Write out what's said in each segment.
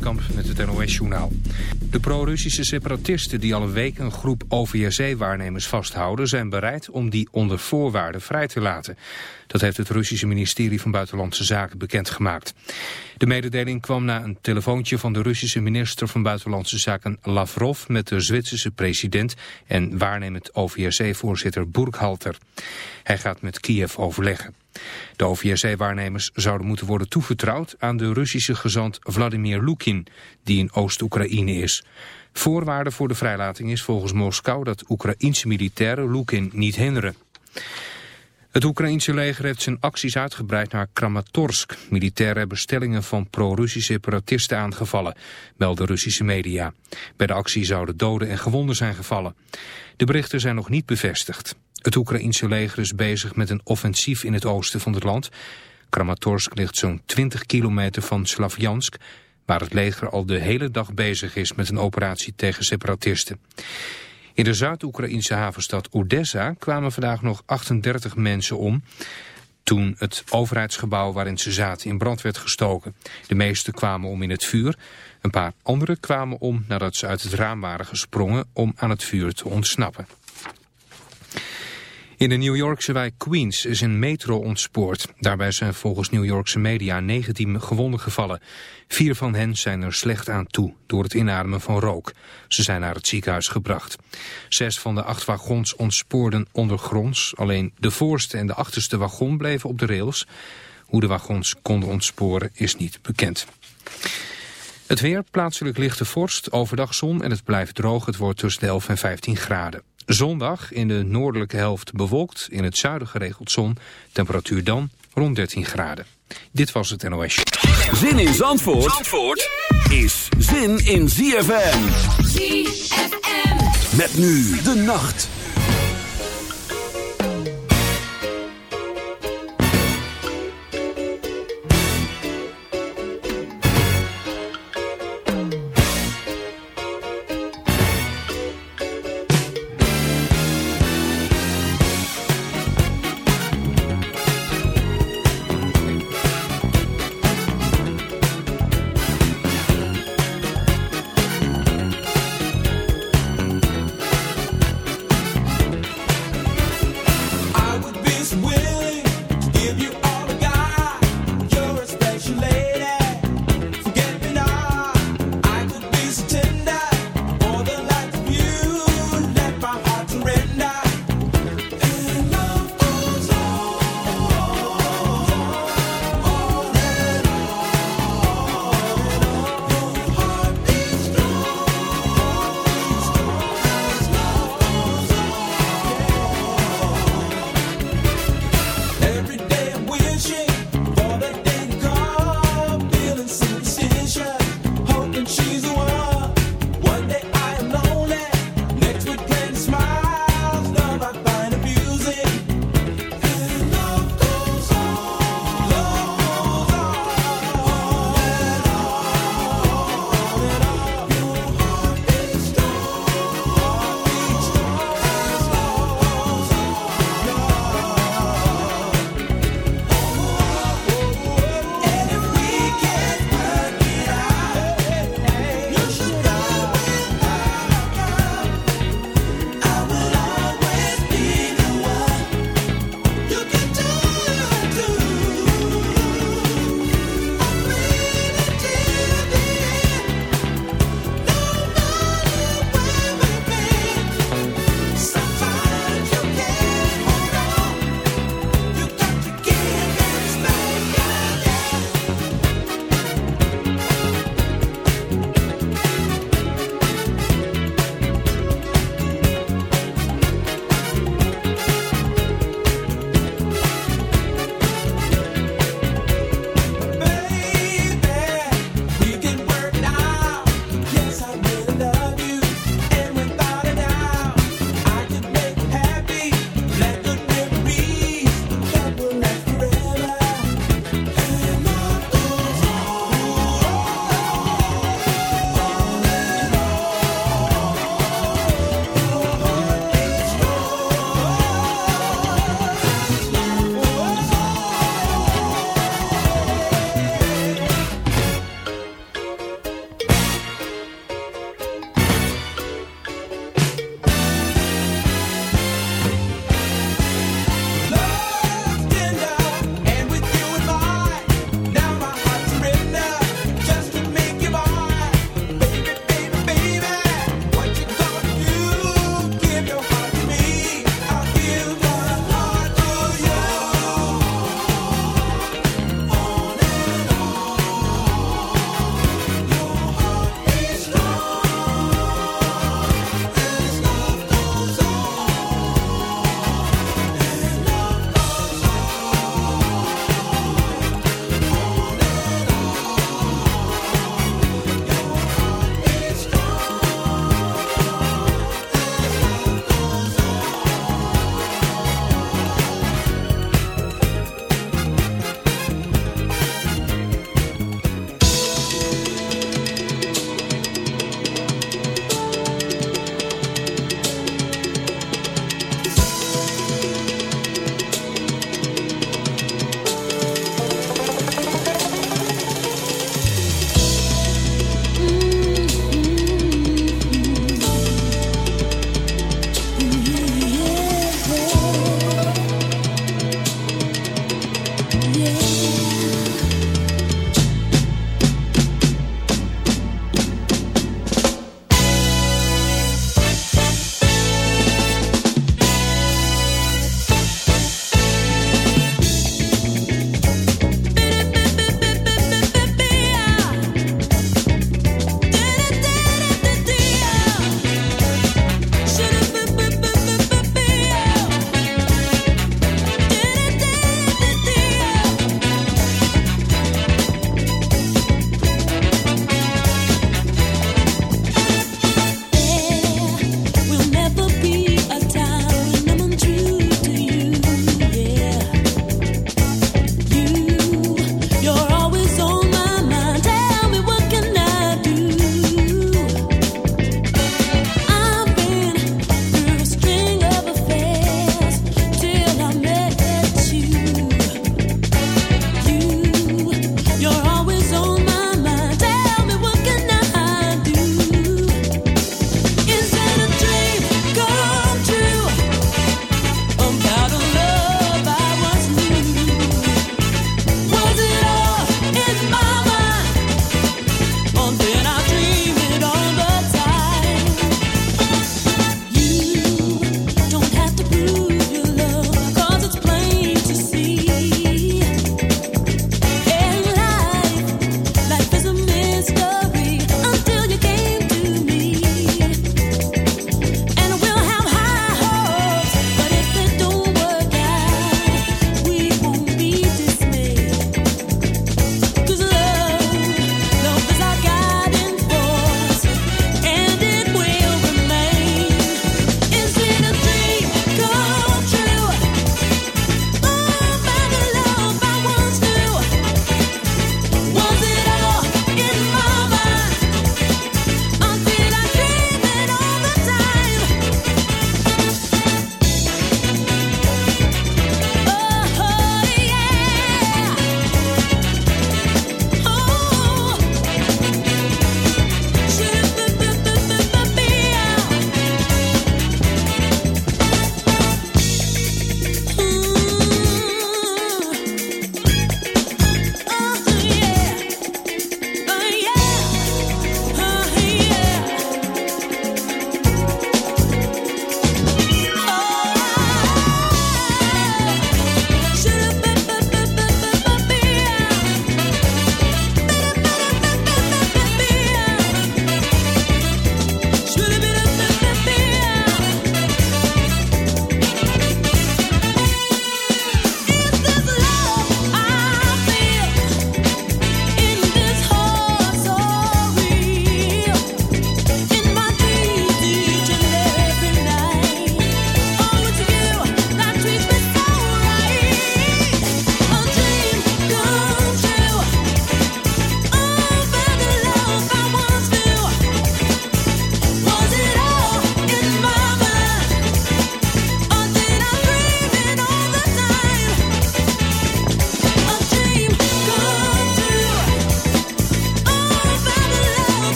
Met het NOS-journaal. De pro-Russische separatisten die al een week een groep OVSE-waarnemers vasthouden... zijn bereid om die onder voorwaarden vrij te laten. Dat heeft het Russische ministerie van Buitenlandse Zaken bekendgemaakt. De mededeling kwam na een telefoontje van de Russische minister van Buitenlandse Zaken Lavrov... met de Zwitserse president en waarnemend OVSE-voorzitter Burkhalter. Hij gaat met Kiev overleggen. De OVSE-waarnemers zouden moeten worden toevertrouwd aan de Russische gezant Vladimir Lukin, die in Oost-Oekraïne is. Voorwaarde voor de vrijlating is volgens Moskou dat Oekraïense militairen Lukin niet hinderen. Het Oekraïense leger heeft zijn acties uitgebreid naar Kramatorsk. Militairen hebben stellingen van pro-Russische separatisten aangevallen, melden Russische media. Bij de actie zouden doden en gewonden zijn gevallen. De berichten zijn nog niet bevestigd. Het Oekraïense leger is bezig met een offensief in het oosten van het land. Kramatorsk ligt zo'n 20 kilometer van Slavjansk, waar het leger al de hele dag bezig is met een operatie tegen separatisten. In de Zuid-Oekraïnse havenstad Odessa kwamen vandaag nog 38 mensen om toen het overheidsgebouw waarin ze zaten in brand werd gestoken. De meeste kwamen om in het vuur. Een paar anderen kwamen om nadat ze uit het raam waren gesprongen om aan het vuur te ontsnappen. In de New Yorkse wijk Queens is een metro ontspoord. Daarbij zijn volgens New Yorkse media 19 gewonden gevallen. Vier van hen zijn er slecht aan toe door het inademen van rook. Ze zijn naar het ziekenhuis gebracht. Zes van de acht wagons ontspoorden ondergronds. Alleen de voorste en de achterste wagon bleven op de rails. Hoe de wagons konden ontsporen is niet bekend. Het weer, plaatselijk lichte vorst, overdag zon en het blijft droog. Het wordt tussen de 11 en 15 graden. Zondag in de noordelijke helft bewolkt, in het zuiden geregeld zon. Temperatuur dan rond 13 graden. Dit was het NOS. Zin in Zandvoort, Zandvoort is zin in ZFM. ZFM. Met nu de nacht.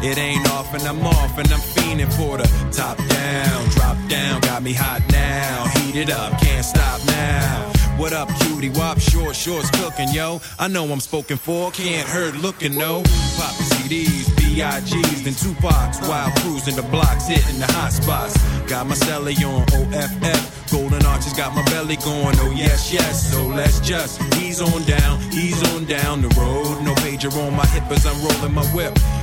It ain't off and I'm off and I'm fiending for the top down, drop down. Got me hot now, heat it up, can't stop now. What up, cutie? Wop, short shorts cooking, yo. I know I'm spoken for, can't hurt looking, no. Pop CDs, B.I.G.'s, then Tupac's while cruising the blocks, hitting the hot spots. Got my celly on OFF, golden arches got my belly going, oh yes, yes. So let's just ease on down, ease on down the road. No pager on my hip as I'm rolling my whip.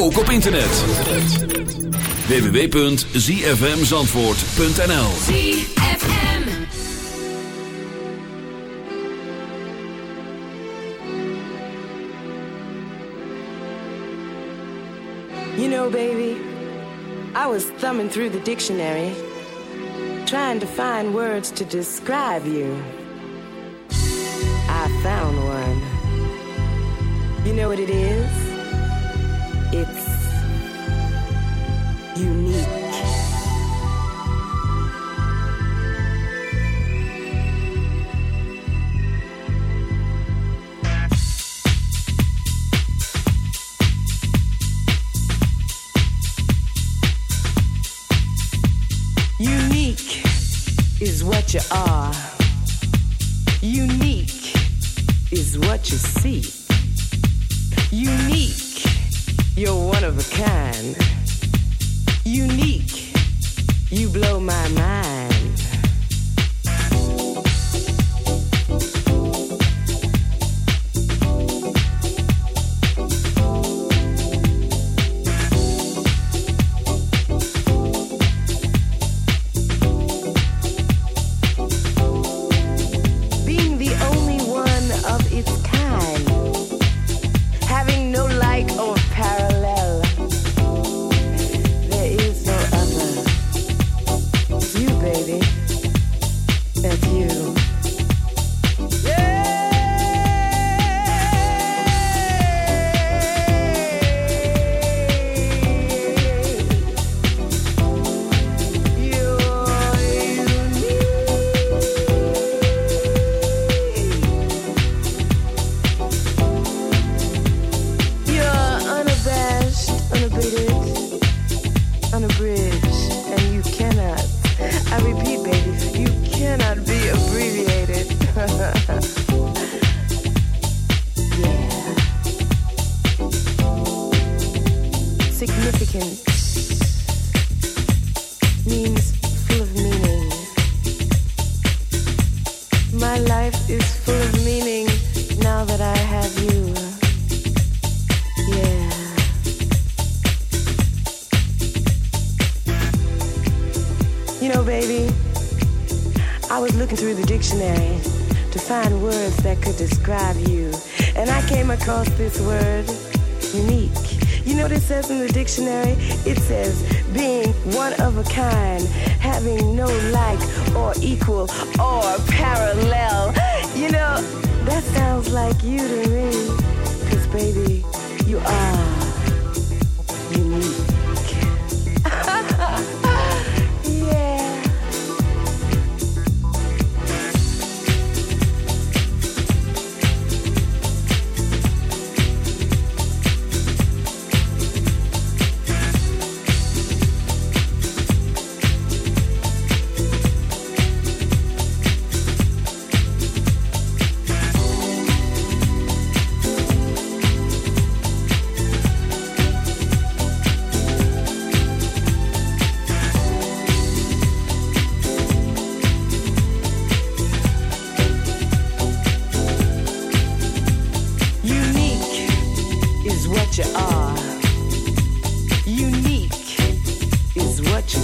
ook op internet. www.zfmzandvoort.nl ZFM You know, baby, I was thumbing through the dictionary trying to find words to describe you. I found one. You know what it is? It's unique. Unique is what you are. Unique is what you see. Unique one of a kind, unique. You blow my mind.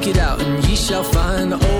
seek it out and ye shall find. Oh,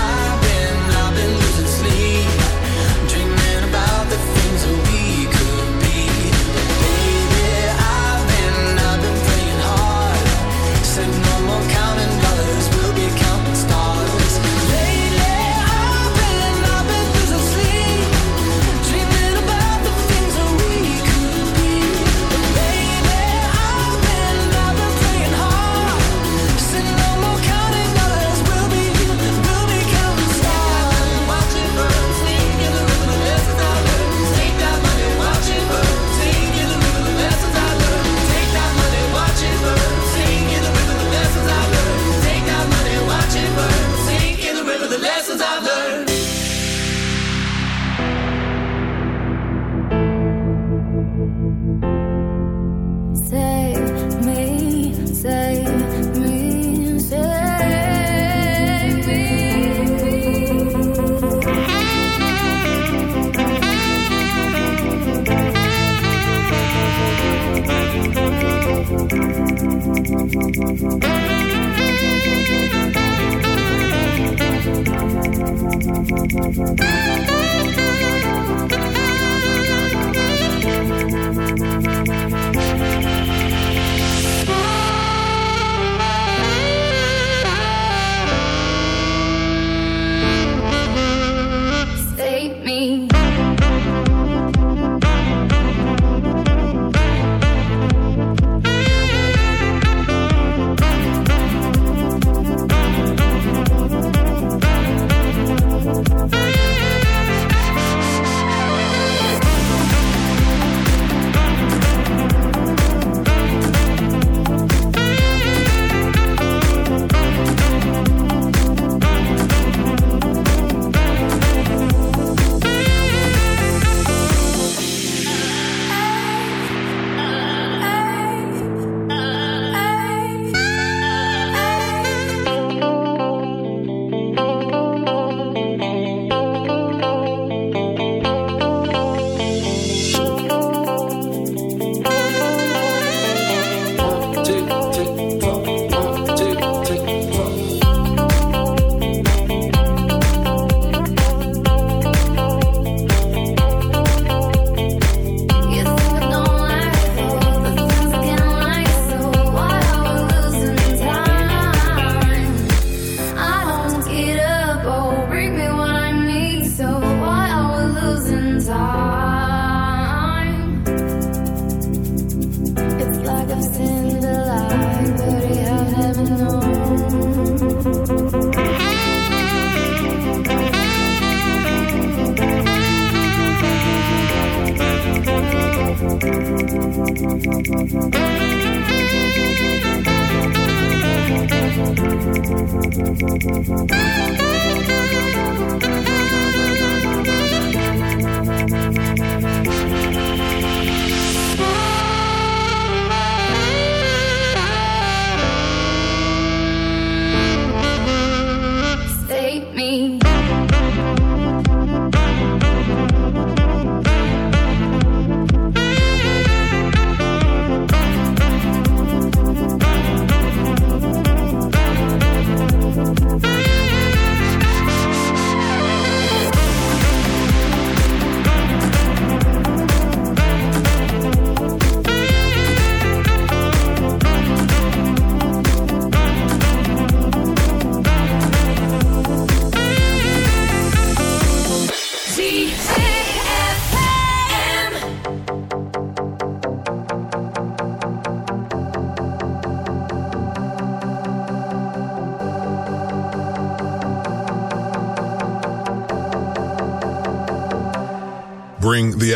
Thank